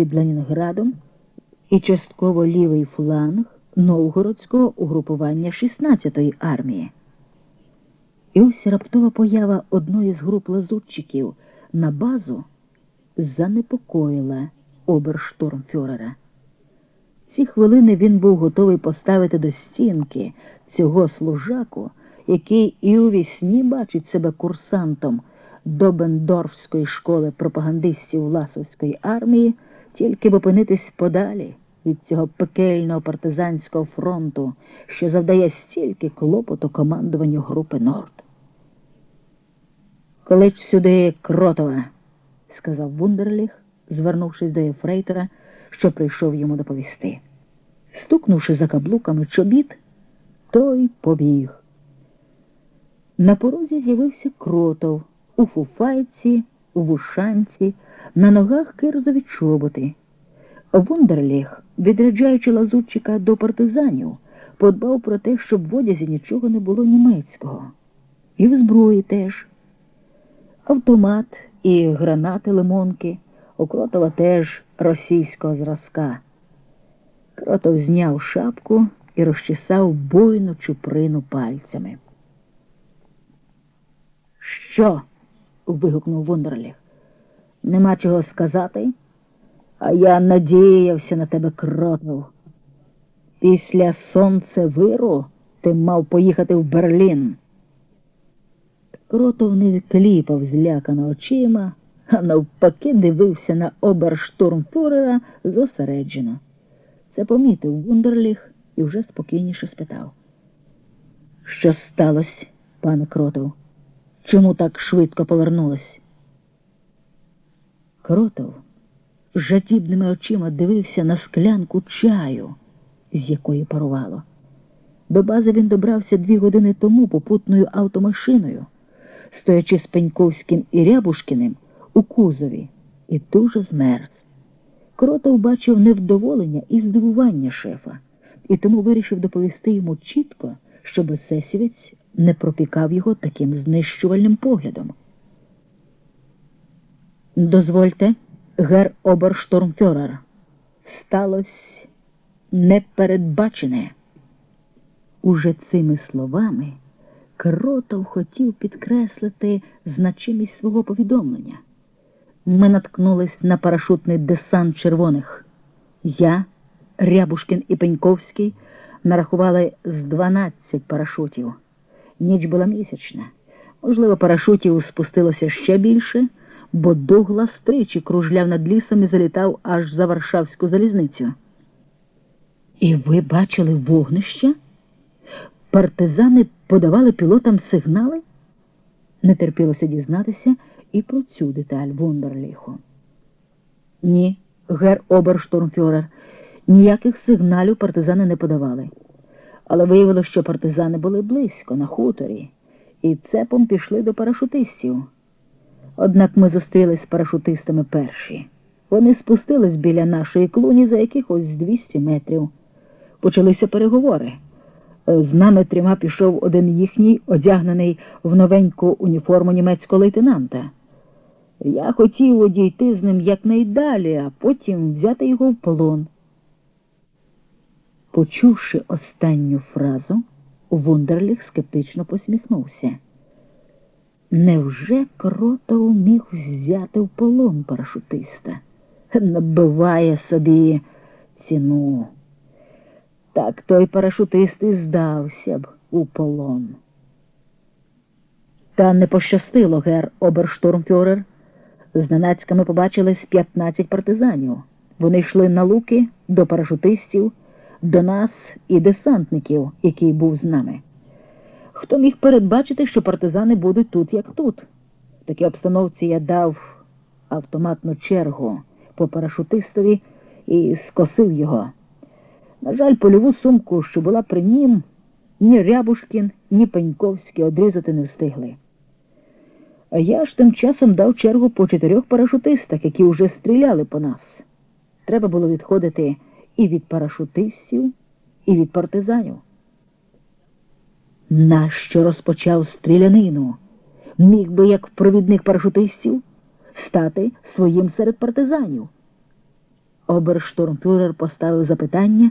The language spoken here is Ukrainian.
під Ленінградом і частково лівий фланг новгородського угрупування 16-ї армії. І ось раптова поява одної з груп лазутчиків на базу занепокоїла оберштурмфюрера. Ці хвилини він був готовий поставити до стінки цього служаку, який і у вісні бачить себе курсантом Добендорфської школи пропагандистів Ласовської армії, тільки б опинитись подалі від цього пекельного партизанського фронту, що завдає стільки клопоту командуванню групи Норд. Клич сюди Кротова, сказав Вундерліх, звернувшись до ефрейтора, що прийшов йому доповісти. Стукнувши за каблуками чобіт, той побіг. На порозі з'явився кротов у фуфайці, у вушанці, на ногах кирзові чоботи. Вундерліх, відряджаючи лазутчика до партизанів, подбав про те, щоб в одязі нічого не було німецького. І в зброї теж. Автомат і гранати лимонки, у Кротова теж російського зразка. Кротов зняв шапку і розчесав бойну чуприну пальцями. Що? вигукнув Вундерліх. Нема чого сказати, а я надіявся на тебе, кротов. Після сонцевиру ти мав поїхати в Берлін. Кротов не кліпав злякано очима, а навпаки дивився на оберштурмфюрера зосереджено. Це помітив Вундерліх і вже спокійніше спитав. Що сталося, пане Кротов? Чому так швидко повернулась? Кротов жадібними очима дивився на склянку чаю, з якої парувало. До бази він добрався дві години тому попутною автомашиною, стоячи з Пеньковським і Рябушкіним у кузові, і дуже змерз. Кротов бачив невдоволення і здивування шефа, і тому вирішив доповісти йому чітко, щоб Сесівець не пропікав його таким знищувальним поглядом. Дозвольте, гер оберштурмфюрер, сталося непередбачене. Уже цими словами Кротов хотів підкреслити значимість свого повідомлення. Ми наткнулись на парашутний десант червоних. Я, Рябушкін і Пеньковський нарахували з 12 парашутів. Ніч була місячна. Можливо, парашутів спустилося ще більше, бо Дуглас тричі кружляв над лісом і залітав аж за Варшавську залізницю. І ви бачили вогнище? Партизани подавали пілотам сигнали? Не терпілося дізнатися і про цю деталь Вундерліху. Ні, гер Оберштурмфюрер, ніяких сигналів партизани не подавали. Але виявилося, що партизани були близько, на хуторі, і цепом пішли до парашутистів. Однак ми зустрілись з парашутистами перші. Вони спустились біля нашої клуні за якихось 200 метрів. Почалися переговори. З нами трьома пішов один їхній, одягнений в новеньку уніформу німецького лейтенанта. Я хотів одійти з ним якнайдалі, а потім взяти його в полон. Почувши останню фразу, Вундерліх скептично посміхнувся. Невже Кротов міг взяти в полон парашутиста? Набиває собі ціну. Так той парашутист і здався б у полон. Та не пощастило, гер Оберштурмфюрер. Зненацька ми побачили з 15 партизанів. Вони йшли на луки до парашутистів, до нас і десантників, який був з нами. Хто міг передбачити, що партизани будуть тут, як тут? В такій обстановці я дав автоматну чергу по парашутистові і скосив його. На жаль, польову сумку, що була при нім, ні Рябушкін, ні Пеньковський одрізати не встигли. А я ж тим часом дав чергу по чотирьох парашутистах, які вже стріляли по нас. Треба було відходити і від парашутистів, і від партизанів. Нащо розпочав стрілянину? Міг би, як провідник парашутистів, стати своїм серед партизанів. Оберштурмфюрер поставив запитання.